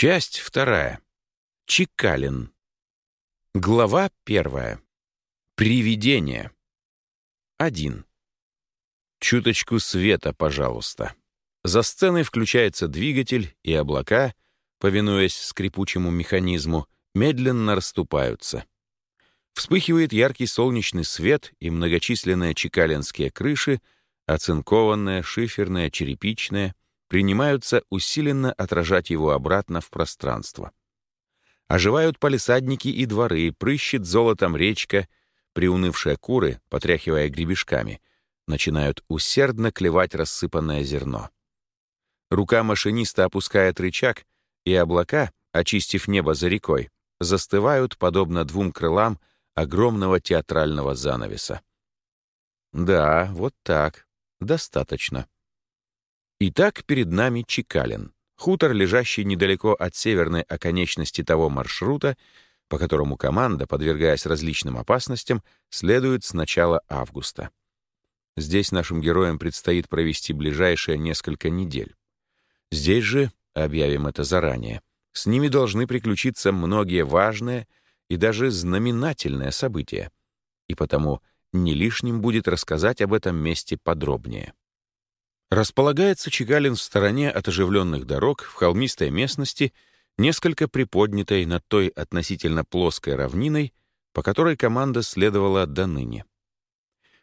Часть вторая. Чекалин. Глава первая. Привидение. Один. Чуточку света, пожалуйста. За сценой включается двигатель, и облака, повинуясь скрипучему механизму, медленно расступаются. Вспыхивает яркий солнечный свет, и многочисленные чекалинские крыши, оцинкованные, шиферные, черепичные, принимаются усиленно отражать его обратно в пространство. Оживают палисадники и дворы, прыщет золотом речка, приунывшие куры, потряхивая гребешками, начинают усердно клевать рассыпанное зерно. Рука машиниста опускает рычаг, и облака, очистив небо за рекой, застывают, подобно двум крылам огромного театрального занавеса. Да, вот так. Достаточно. Итак, перед нами Чекалин, хутор, лежащий недалеко от северной оконечности того маршрута, по которому команда, подвергаясь различным опасностям, следует с начала августа. Здесь нашим героям предстоит провести ближайшие несколько недель. Здесь же, объявим это заранее, с ними должны приключиться многие важные и даже знаменательные события, и потому не лишним будет рассказать об этом месте подробнее. Располагается Чигалин в стороне от оживленных дорог, в холмистой местности, несколько приподнятой над той относительно плоской равниной, по которой команда следовала до ныне.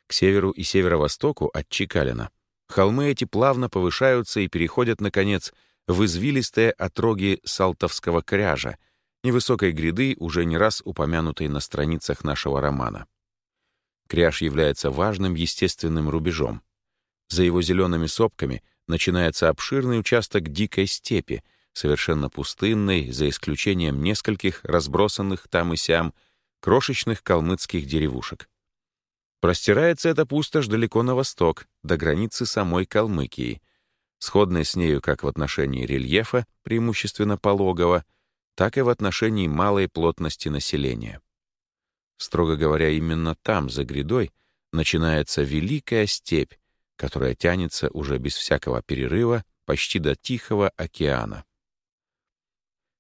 К северу и северо-востоку от Чикалина холмы эти плавно повышаются и переходят, наконец, в извилистые отроги Салтовского кряжа, невысокой гряды, уже не раз упомянутой на страницах нашего романа. Кряж является важным естественным рубежом. За его зелеными сопками начинается обширный участок дикой степи, совершенно пустынный, за исключением нескольких разбросанных там и сям крошечных калмыцких деревушек. Простирается эта пустошь далеко на восток, до границы самой Калмыкии, сходной с нею как в отношении рельефа, преимущественно пологого, так и в отношении малой плотности населения. Строго говоря, именно там, за грядой, начинается Великая степь, которая тянется уже без всякого перерыва почти до Тихого океана.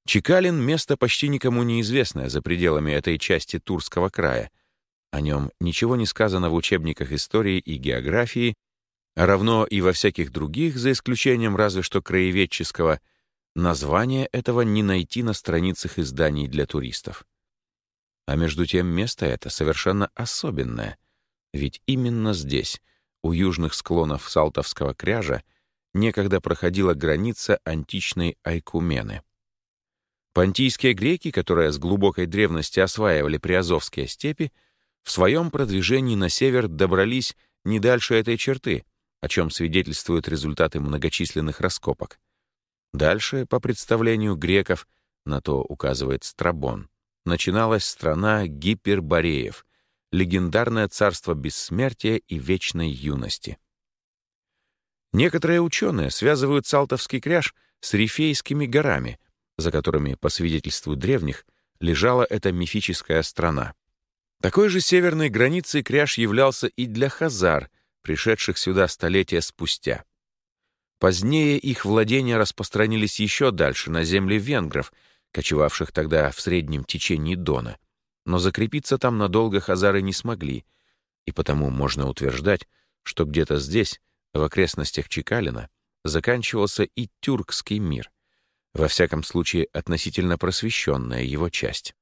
Чекалин — место почти никому неизвестное за пределами этой части Турского края. О нем ничего не сказано в учебниках истории и географии, а равно и во всяких других, за исключением разве что краеведческого, название этого не найти на страницах изданий для туристов. А между тем место это совершенно особенное, ведь именно здесь — у южных склонов Салтовского кряжа некогда проходила граница античной Айкумены. Понтийские греки, которые с глубокой древности осваивали Приазовские степи, в своем продвижении на север добрались не дальше этой черты, о чем свидетельствуют результаты многочисленных раскопок. Дальше, по представлению греков, на то указывает Страбон, начиналась страна гипербореев, легендарное царство бессмертия и вечной юности. Некоторые ученые связывают Салтовский кряж с Рифейскими горами, за которыми, по свидетельству древних, лежала эта мифическая страна. Такой же северной границей кряж являлся и для хазар, пришедших сюда столетия спустя. Позднее их владения распространились еще дальше, на земли венгров, кочевавших тогда в среднем течении Дона но закрепиться там надолго хазары не смогли, и потому можно утверждать, что где-то здесь, в окрестностях Чекалина, заканчивался и тюркский мир, во всяком случае относительно просвещенная его часть.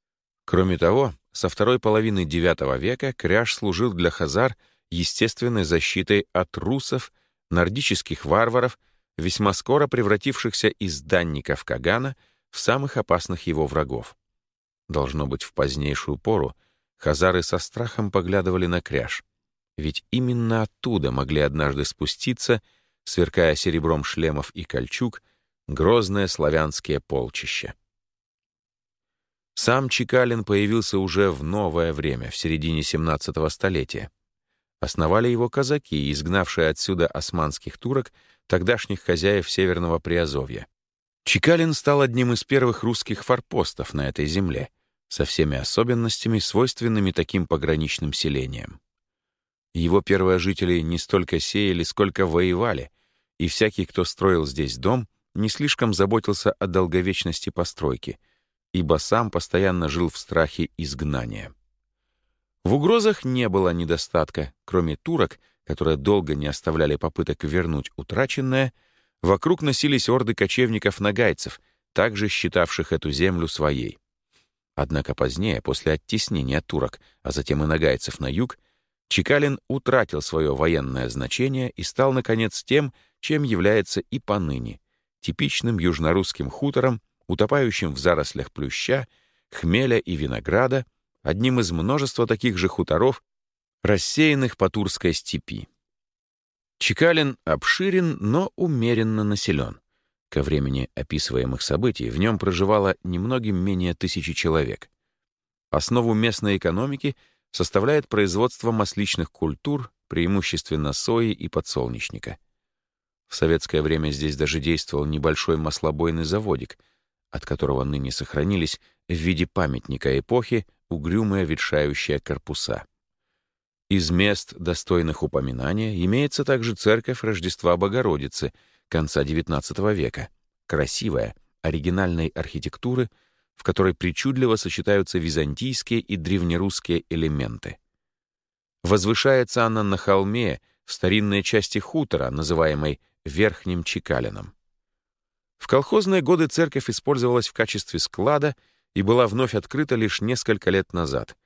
Кроме того, со второй половины IX века кряж служил для хазар естественной защитой от русов, нордических варваров, весьма скоро превратившихся из данников Кагана в самых опасных его врагов. Должно быть, в позднейшую пору хазары со страхом поглядывали на кряж, ведь именно оттуда могли однажды спуститься, сверкая серебром шлемов и кольчуг, грозное славянские полчища. Сам Чекалин появился уже в новое время, в середине 17-го столетия. Основали его казаки, изгнавшие отсюда османских турок, тогдашних хозяев Северного Приазовья. Чекалин стал одним из первых русских форпостов на этой земле, со всеми особенностями, свойственными таким пограничным селениям. Его первые жители не столько сеяли, сколько воевали, и всякий, кто строил здесь дом, не слишком заботился о долговечности постройки, ибо сам постоянно жил в страхе изгнания. В угрозах не было недостатка, кроме турок, которые долго не оставляли попыток вернуть утраченное, вокруг носились орды кочевников-нагайцев, также считавших эту землю своей. Однако позднее, после оттеснения турок, а затем и нагайцев на юг, Чекалин утратил свое военное значение и стал, наконец, тем, чем является и поныне, типичным южнорусским хутором, утопающим в зарослях плюща, хмеля и винограда, одним из множества таких же хуторов, рассеянных по Турской степи. Чекалин обширен, но умеренно населен. Ко времени описываемых событий в нем проживало немногим менее тысячи человек. Основу местной экономики составляет производство масличных культур, преимущественно сои и подсолнечника. В советское время здесь даже действовал небольшой маслобойный заводик, от которого ныне сохранились в виде памятника эпохи угрюмые ветшающие корпуса. Из мест, достойных упоминания, имеется также церковь Рождества Богородицы — конца XIX века, красивая, оригинальной архитектуры, в которой причудливо сочетаются византийские и древнерусские элементы. Возвышается она на холме в старинной части хутора, называемой Верхним Чекалином. В колхозные годы церковь использовалась в качестве склада и была вновь открыта лишь несколько лет назад.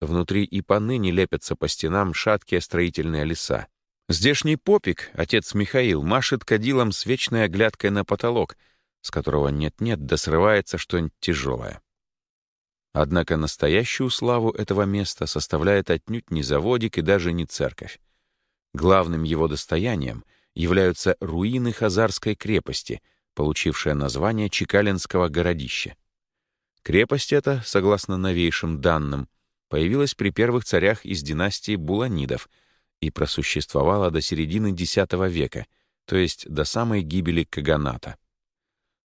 Внутри и поныне лепятся по стенам шаткие строительные леса. Здешний попик, отец Михаил, машет кадилом с вечной оглядкой на потолок, с которого нет-нет, да срывается что-нибудь тяжелое. Однако настоящую славу этого места составляет отнюдь не заводик и даже не церковь. Главным его достоянием являются руины Хазарской крепости, получившая название Чекалинского городища. Крепость эта, согласно новейшим данным, появилась при первых царях из династии Буланидов — и просуществовала до середины X века, то есть до самой гибели Каганата.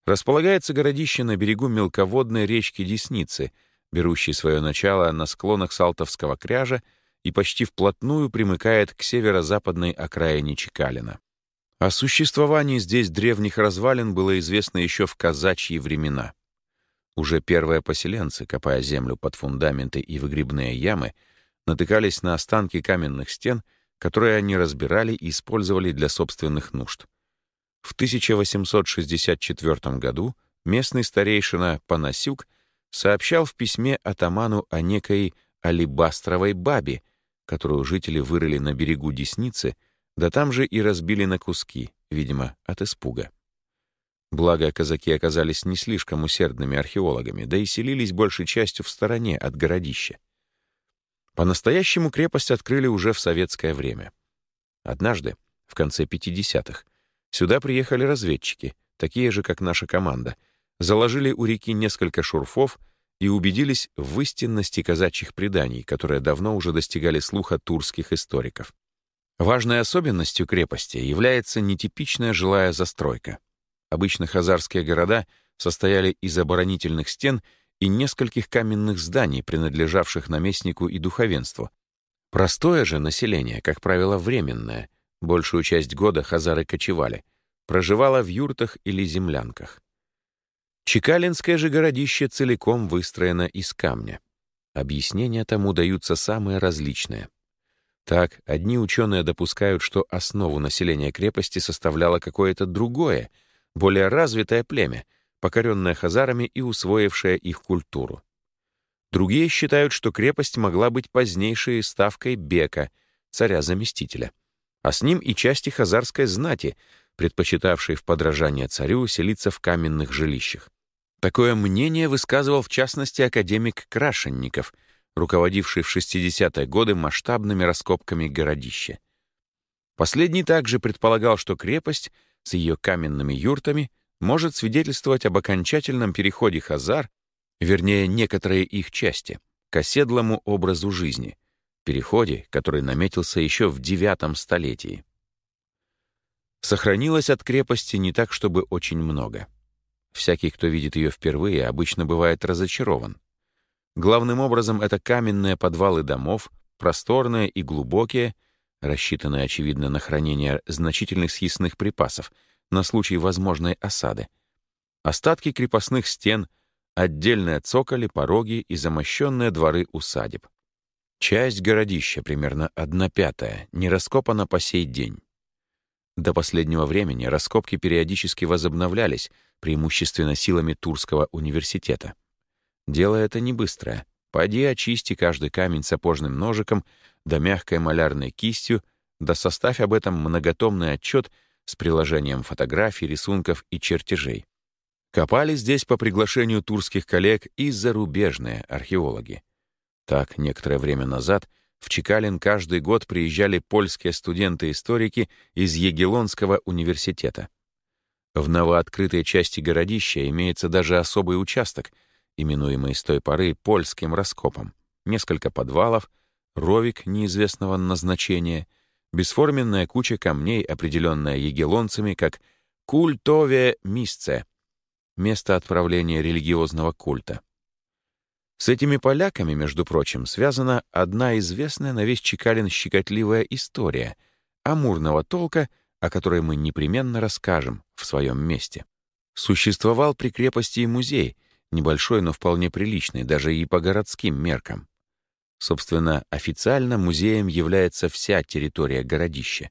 Располагается городище на берегу мелководной речки Десницы, берущей свое начало на склонах Салтовского кряжа и почти вплотную примыкает к северо-западной окраине Чекалина. О существовании здесь древних развалин было известно еще в казачьи времена. Уже первые поселенцы, копая землю под фундаменты и выгребные ямы, натыкались на останки каменных стен — которые они разбирали и использовали для собственных нужд. В 1864 году местный старейшина Панасюк сообщал в письме атаману о некой алибастровой бабе, которую жители вырыли на берегу Десницы, да там же и разбили на куски, видимо, от испуга. Благо, казаки оказались не слишком усердными археологами, да и селились большей частью в стороне от городища. По-настоящему крепость открыли уже в советское время. Однажды, в конце 50-х, сюда приехали разведчики, такие же, как наша команда, заложили у реки несколько шурфов и убедились в истинности казачьих преданий, которые давно уже достигали слуха турских историков. Важной особенностью крепости является нетипичная жилая застройка. Обычно хазарские города состояли из оборонительных стен — и нескольких каменных зданий, принадлежавших наместнику и духовенству. Простое же население, как правило, временное, большую часть года хазары кочевали, проживало в юртах или землянках. Чекалинское же городище целиком выстроено из камня. Объяснения тому даются самые различные. Так, одни ученые допускают, что основу населения крепости составляло какое-то другое, более развитое племя — покоренная хазарами и усвоившая их культуру. Другие считают, что крепость могла быть позднейшей ставкой Бека, царя-заместителя, а с ним и части хазарской знати, предпочитавшей в подражание царю селиться в каменных жилищах. Такое мнение высказывал в частности академик Крашенников, руководивший в 60-е годы масштабными раскопками городища. Последний также предполагал, что крепость с ее каменными юртами может свидетельствовать об окончательном переходе Хазар, вернее, некоторые их части, к оседлому образу жизни, переходе, который наметился еще в IX столетии. Сохранилось от крепости не так, чтобы очень много. Всякий, кто видит ее впервые, обычно бывает разочарован. Главным образом это каменные подвалы домов, просторные и глубокие, рассчитанные, очевидно, на хранение значительных съестных припасов — на случай возможной осады. Остатки крепостных стен, отдельные цоколи, пороги и замощенные дворы усадеб. Часть городища, примерно одна пятая, не раскопана по сей день. До последнего времени раскопки периодически возобновлялись, преимущественно силами Турского университета. Дело это не быстрое. Пойди очисти каждый камень сапожным ножиком, да мягкой малярной кистью, да составь об этом многотомный отчет с приложением фотографий, рисунков и чертежей. Копали здесь по приглашению турских коллег и зарубежные археологи. Так, некоторое время назад в Чекалин каждый год приезжали польские студенты-историки из Егелонского университета. В новооткрытой части городища имеется даже особый участок, именуемый с той поры польским раскопом. Несколько подвалов, ровик неизвестного назначения, бесформенная куча камней, определенная егелонцами как «культове мисце» — место отправления религиозного культа. С этими поляками, между прочим, связана одна известная на весь Чекалин щекотливая история амурного толка, о которой мы непременно расскажем в своем месте. Существовал при крепости и музей, небольшой, но вполне приличный, даже и по городским меркам. Собственно, официально музеем является вся территория городища.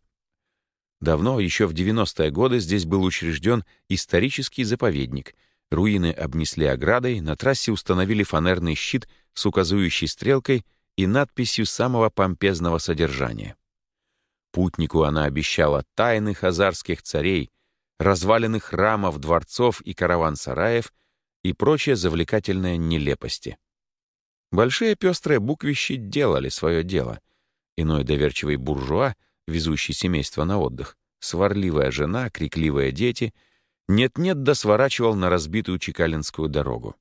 Давно, еще в 90-е годы, здесь был учрежден исторический заповедник. Руины обнесли оградой, на трассе установили фанерный щит с указующей стрелкой и надписью самого помпезного содержания. Путнику она обещала тайны хазарских царей, развалины храмов, дворцов и караван-сараев и прочие завлекательные нелепости. Большие пестрые буквищи делали свое дело. Иной доверчивый буржуа, везущий семейство на отдых, сварливая жена, крикливые дети, нет-нет да сворачивал на разбитую Чекалинскую дорогу.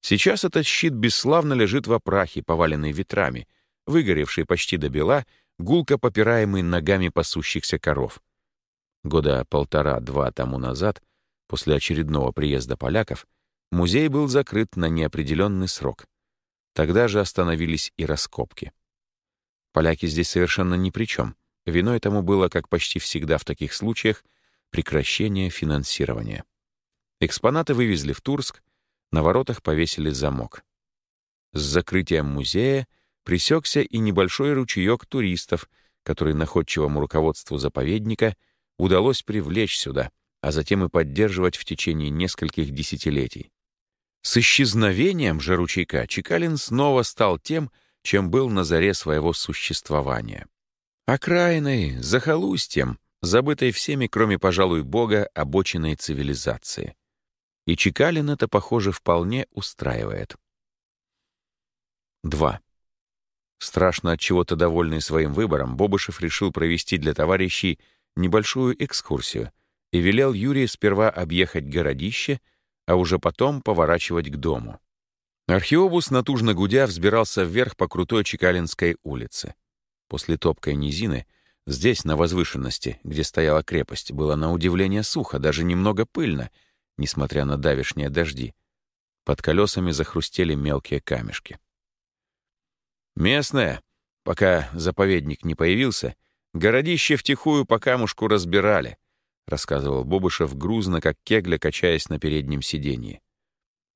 Сейчас этот щит бесславно лежит в опрахе, поваленный ветрами, выгоревший почти до бела, гулко попираемый ногами пасущихся коров. Года полтора-два тому назад, после очередного приезда поляков, музей был закрыт на неопределенный срок. Тогда же остановились и раскопки. Поляки здесь совершенно ни при чем. Виной тому было, как почти всегда в таких случаях, прекращение финансирования. Экспонаты вывезли в Турск, на воротах повесили замок. С закрытием музея пресекся и небольшой ручеек туристов, который находчивому руководству заповедника удалось привлечь сюда, а затем и поддерживать в течение нескольких десятилетий. С исчезновением же ручейка Чекалин снова стал тем, чем был на заре своего существования. Окраиной, захолустьем, забытой всеми, кроме, пожалуй, Бога, обочиной цивилизации. И Чекалин это, похоже, вполне устраивает. 2. Страшно от чего-то довольный своим выбором, Бобышев решил провести для товарищей небольшую экскурсию и велел Юрию сперва объехать городище, а уже потом поворачивать к дому. Археобус, натужно гудя, взбирался вверх по крутой Чекалинской улице. После топкой низины здесь, на возвышенности, где стояла крепость, было на удивление сухо, даже немного пыльно, несмотря на давешние дожди. Под колесами захрустели мелкие камешки. Местные, пока заповедник не появился, городище втихую по камушку разбирали, рассказывал Бобышев грузно, как кегля, качаясь на переднем сиденье.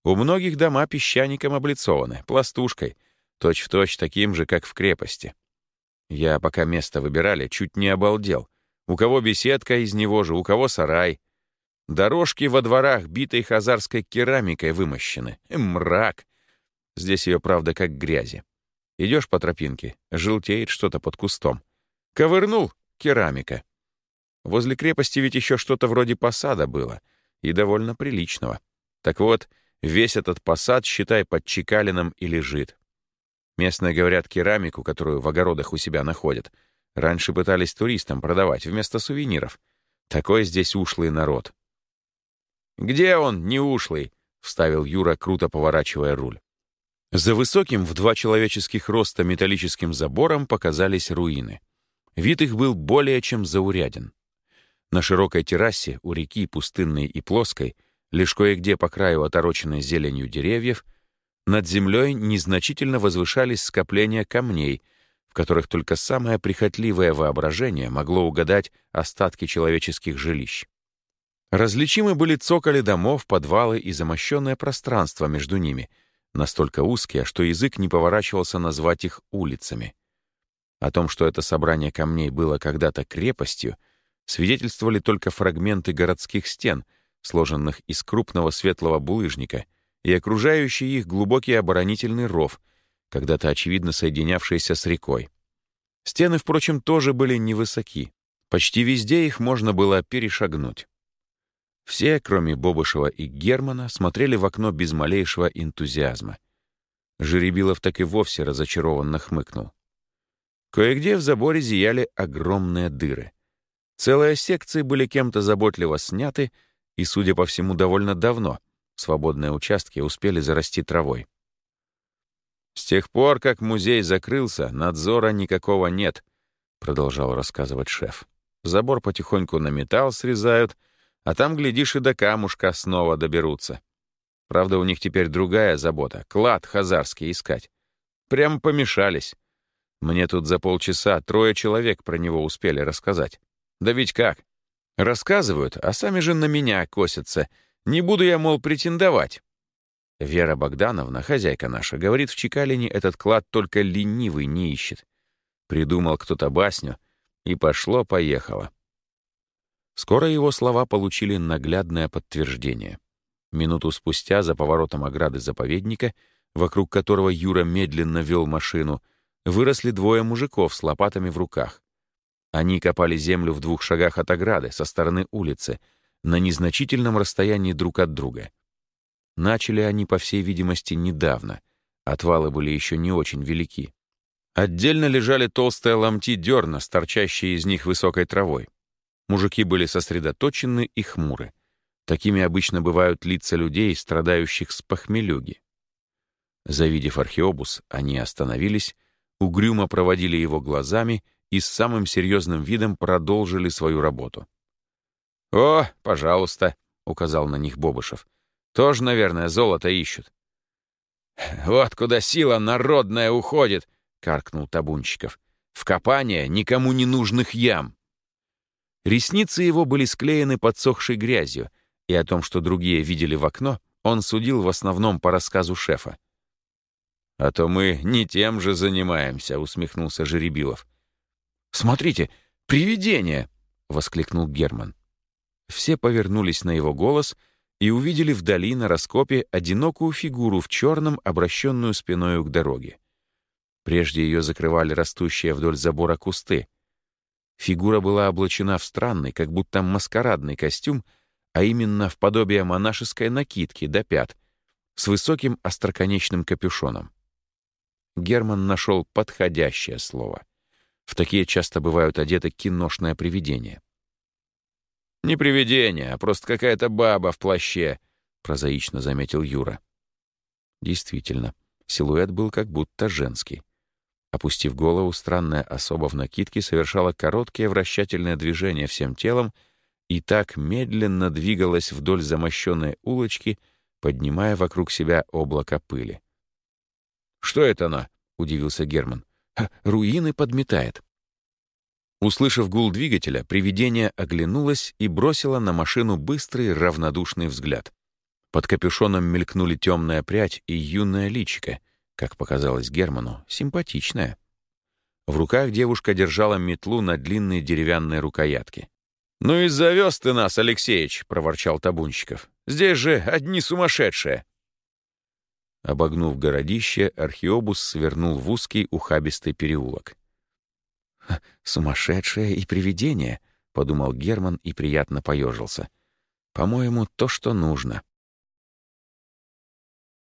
У многих дома песчаником облицованы, пластушкой, точь-в-точь точь таким же, как в крепости. Я, пока место выбирали, чуть не обалдел. У кого беседка из него же, у кого сарай. Дорожки во дворах битой хазарской керамикой вымощены. Мрак. Здесь ее, правда, как грязи. Идешь по тропинке, желтеет что-то под кустом. Ковырнул — керамика. Возле крепости ведь еще что-то вроде посада было, и довольно приличного. Так вот, весь этот посад, считай, под Чекалином и лежит. Местные говорят, керамику, которую в огородах у себя находят, раньше пытались туристам продавать вместо сувениров. Такой здесь ушлый народ. «Где он, не ушлый?» — вставил Юра, круто поворачивая руль. За высоким в два человеческих роста металлическим забором показались руины. Вид их был более чем зауряден. На широкой террасе у реки, пустынной и плоской, лишь кое-где по краю отороченной зеленью деревьев, над землей незначительно возвышались скопления камней, в которых только самое прихотливое воображение могло угадать остатки человеческих жилищ. Различимы были цоколи домов, подвалы и замощенное пространство между ними, настолько узкие, что язык не поворачивался назвать их улицами. О том, что это собрание камней было когда-то крепостью, свидетельствовали только фрагменты городских стен, сложенных из крупного светлого булыжника, и окружающий их глубокий оборонительный ров, когда-то очевидно соединявшийся с рекой. Стены, впрочем, тоже были невысоки. Почти везде их можно было перешагнуть. Все, кроме Бобышева и Германа, смотрели в окно без малейшего энтузиазма. Жеребилов так и вовсе разочарованно хмыкнул. Кое-где в заборе зияли огромные дыры. Целые секции были кем-то заботливо сняты, и, судя по всему, довольно давно. Свободные участки успели зарасти травой. «С тех пор, как музей закрылся, надзора никакого нет», — продолжал рассказывать шеф. «Забор потихоньку на металл срезают, а там, глядишь, и до камушка снова доберутся. Правда, у них теперь другая забота — клад хазарский искать. Прямо помешались. Мне тут за полчаса трое человек про него успели рассказать. Да ведь как? Рассказывают, а сами же на меня косятся. Не буду я, мол, претендовать. Вера Богдановна, хозяйка наша, говорит, в Чекалине этот клад только ленивый не ищет. Придумал кто-то басню, и пошло-поехало. Скоро его слова получили наглядное подтверждение. Минуту спустя за поворотом ограды заповедника, вокруг которого Юра медленно вел машину, выросли двое мужиков с лопатами в руках. Они копали землю в двух шагах от ограды, со стороны улицы, на незначительном расстоянии друг от друга. Начали они, по всей видимости, недавно. Отвалы были еще не очень велики. Отдельно лежали толстые ломти дерна, торчащие из них высокой травой. Мужики были сосредоточены и хмуры. Такими обычно бывают лица людей, страдающих с похмелюги. Завидев археобус, они остановились, угрюмо проводили его глазами и с самым серьезным видом продолжили свою работу. «О, пожалуйста», — указал на них Бобышев. «Тоже, наверное, золото ищут». «Вот куда сила народная уходит», — каркнул Табунчиков. «В копание никому не нужных ям». Ресницы его были склеены подсохшей грязью, и о том, что другие видели в окно, он судил в основном по рассказу шефа. «А то мы не тем же занимаемся», — усмехнулся Жеребилов. «Смотрите, привидение!» — воскликнул Герман. Все повернулись на его голос и увидели вдали на раскопе одинокую фигуру в черном, обращенную спиною к дороге. Прежде ее закрывали растущие вдоль забора кусты, Фигура была облачена в странный, как будто маскарадный костюм, а именно в подобие монашеской накидки до пят, с высоким остроконечным капюшоном. Герман нашел подходящее слово. В такие часто бывают одеты киношное привидение. «Не привидение, а просто какая-то баба в плаще», — прозаично заметил Юра. Действительно, силуэт был как будто женский. Опустив голову, странная особа в накидке совершала короткие вращательные движения всем телом и так медленно двигалась вдоль замощенной улочки, поднимая вокруг себя облако пыли. «Что это она?» — удивился Герман. «Руины подметает». Услышав гул двигателя, привидение оглянулось и бросило на машину быстрый равнодушный взгляд. Под капюшоном мелькнули темная прядь и юное личико — как показалось Герману, симпатичная. В руках девушка держала метлу на длинной деревянной рукоятке. «Ну и завез ты нас, Алексеич!» — проворчал Табунщиков. «Здесь же одни сумасшедшие!» Обогнув городище, археобус свернул в узкий ухабистый переулок. «Сумасшедшее и привидение!» — подумал Герман и приятно поежился. «По-моему, то, что нужно».